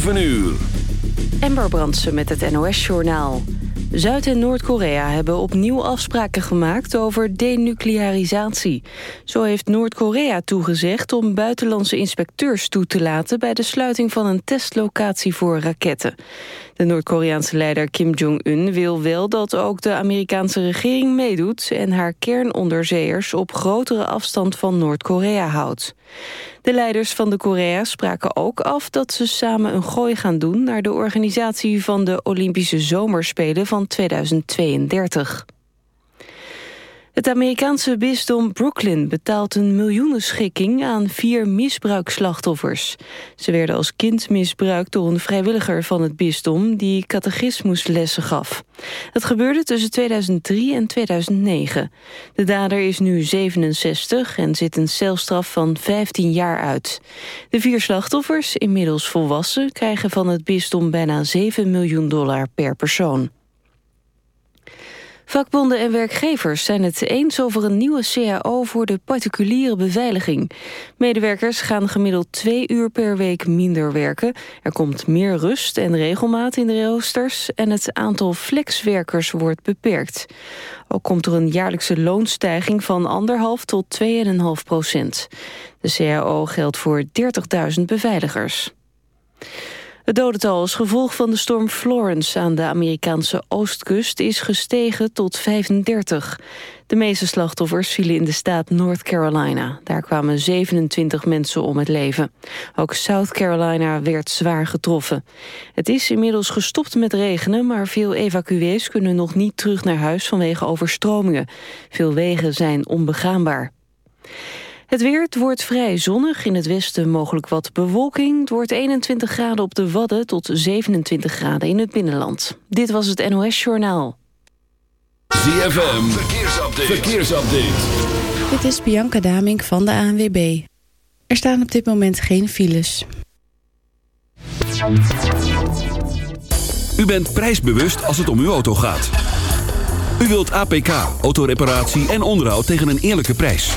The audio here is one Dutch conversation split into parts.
7 uur. Ember Brandsen met het NOS-journaal. Zuid- en Noord-Korea hebben opnieuw afspraken gemaakt over denuclearisatie. Zo heeft Noord-Korea toegezegd om buitenlandse inspecteurs toe te laten... bij de sluiting van een testlocatie voor raketten. De Noord-Koreaanse leider Kim Jong-un wil wel dat ook de Amerikaanse regering meedoet... en haar kernonderzeeërs op grotere afstand van Noord-Korea houdt. De leiders van de Korea spraken ook af dat ze samen een gooi gaan doen... naar de organisatie van de Olympische Zomerspelen van 2032. Het Amerikaanse bisdom Brooklyn betaalt een miljoenenschikking aan vier misbruikslachtoffers. Ze werden als kind misbruikt door een vrijwilliger van het bisdom die catechismuslessen gaf. Het gebeurde tussen 2003 en 2009. De dader is nu 67 en zit een celstraf van 15 jaar uit. De vier slachtoffers, inmiddels volwassen, krijgen van het bisdom bijna 7 miljoen dollar per persoon. Vakbonden en werkgevers zijn het eens over een nieuwe CAO voor de particuliere beveiliging. Medewerkers gaan gemiddeld twee uur per week minder werken. Er komt meer rust en regelmaat in de roosters en het aantal flexwerkers wordt beperkt. Ook komt er een jaarlijkse loonstijging van anderhalf tot 2,5 procent. De CAO geldt voor 30.000 beveiligers. Het dodental als gevolg van de storm Florence aan de Amerikaanse oostkust is gestegen tot 35. De meeste slachtoffers vielen in de staat North Carolina. Daar kwamen 27 mensen om het leven. Ook South Carolina werd zwaar getroffen. Het is inmiddels gestopt met regenen, maar veel evacuees kunnen nog niet terug naar huis vanwege overstromingen. Veel wegen zijn onbegaanbaar. Het weer, het wordt vrij zonnig. In het westen mogelijk wat bewolking. Het wordt 21 graden op de Wadden tot 27 graden in het binnenland. Dit was het NOS Journaal. ZFM, verkeersupdate. verkeersupdate. Dit is Bianca Damink van de ANWB. Er staan op dit moment geen files. U bent prijsbewust als het om uw auto gaat. U wilt APK, autoreparatie en onderhoud tegen een eerlijke prijs.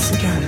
Once again,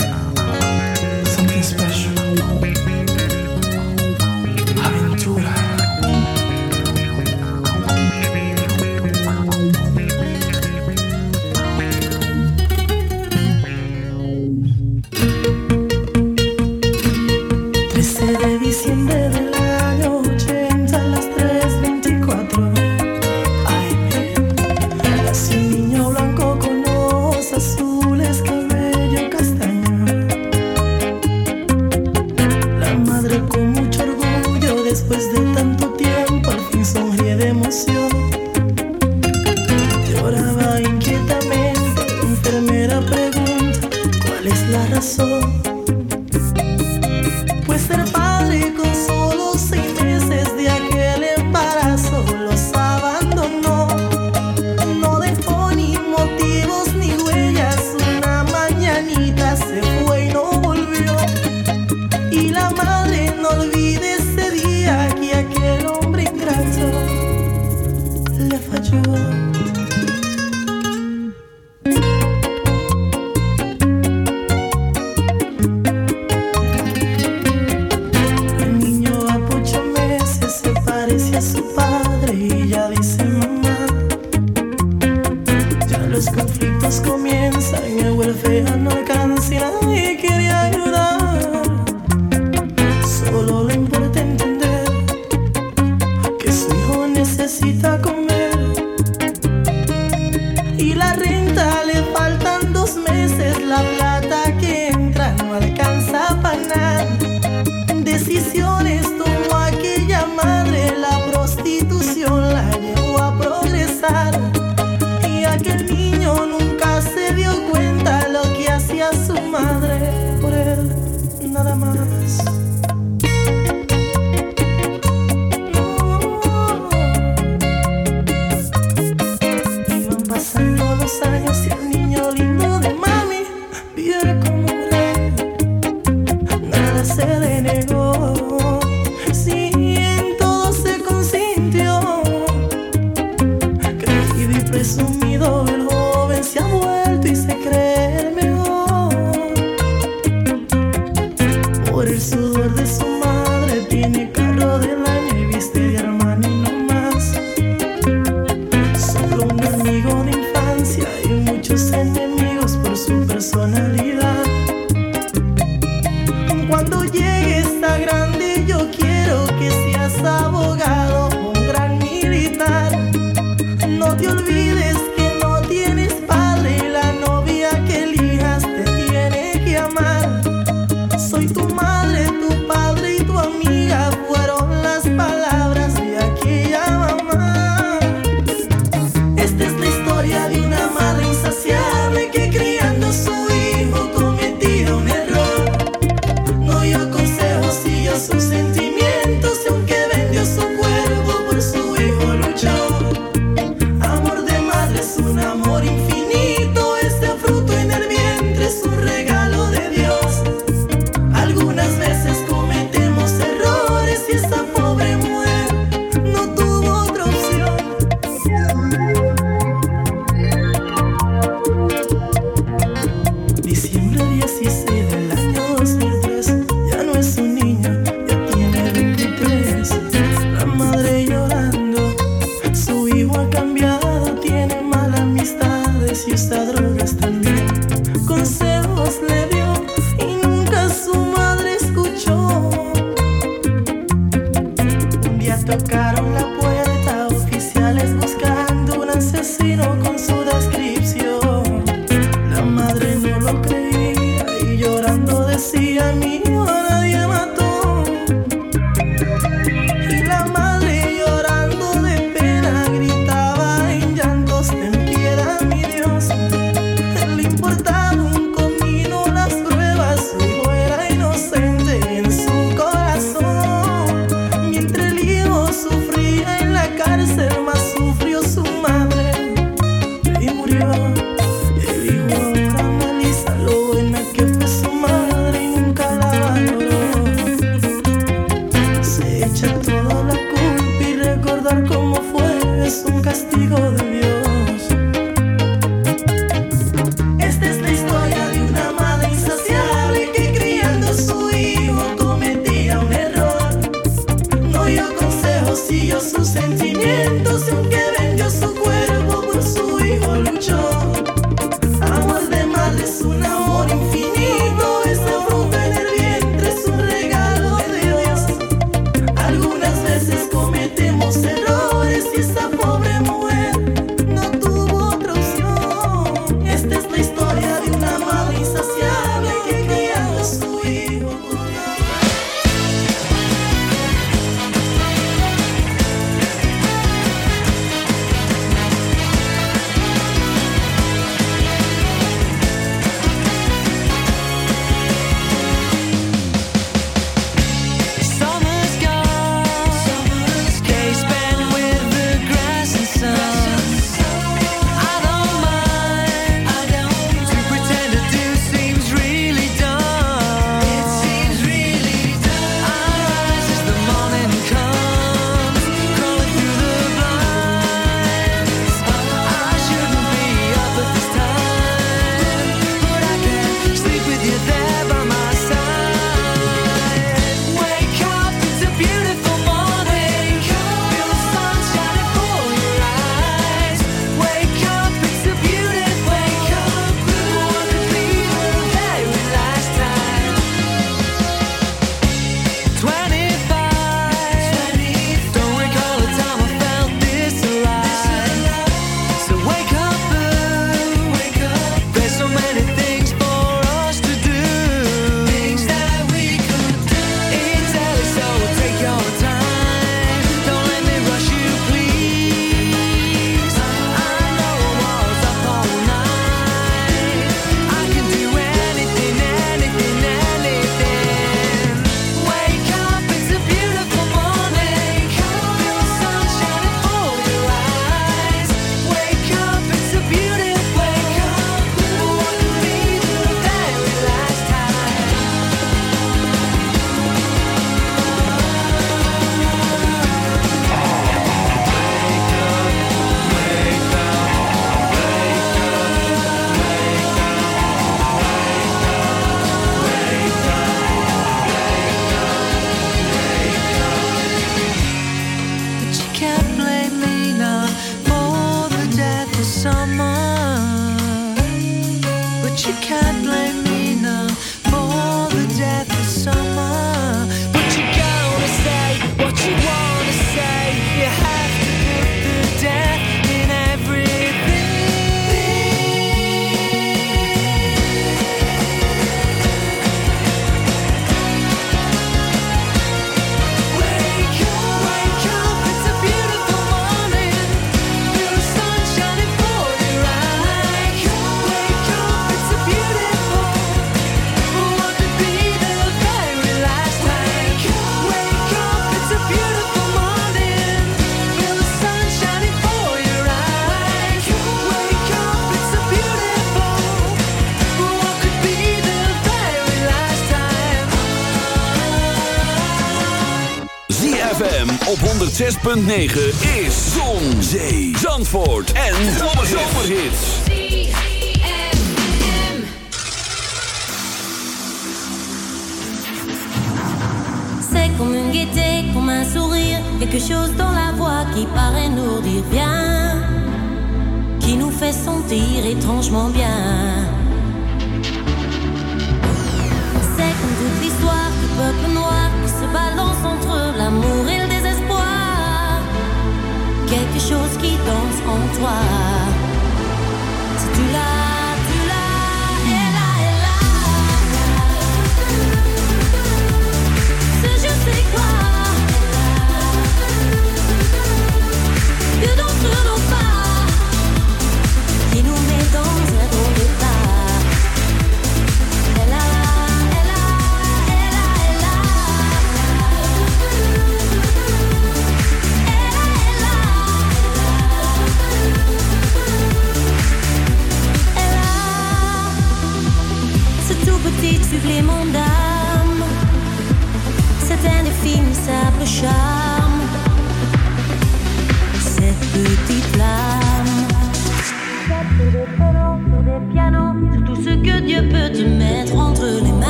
106.9 is Zon, Zee, Zandvoort en Zomerhits. C'est comme une gaieté, comme un sourire, quelque chose dans la voix qui paraît nous dire bien, qui nous fait sentir étrangement bien. C'est comme toute l'histoire du peuple noir qui se balance entre l'amour quelque chose qui danse en toi. Si tu l'as, tu l'as, elle a, elle a. Ce je sais quoi Que d'entre nos pas Qui nous met dans un drôle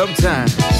sometimes.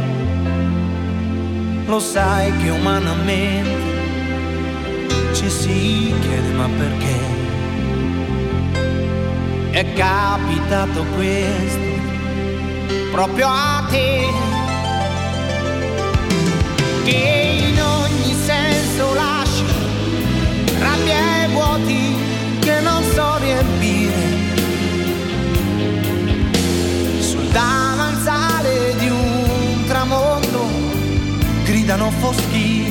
lo sai che umanamente ci si chiede ma perché? È capitato questo proprio a te che in ogni senso lasci rabbia e vuoti Não foschi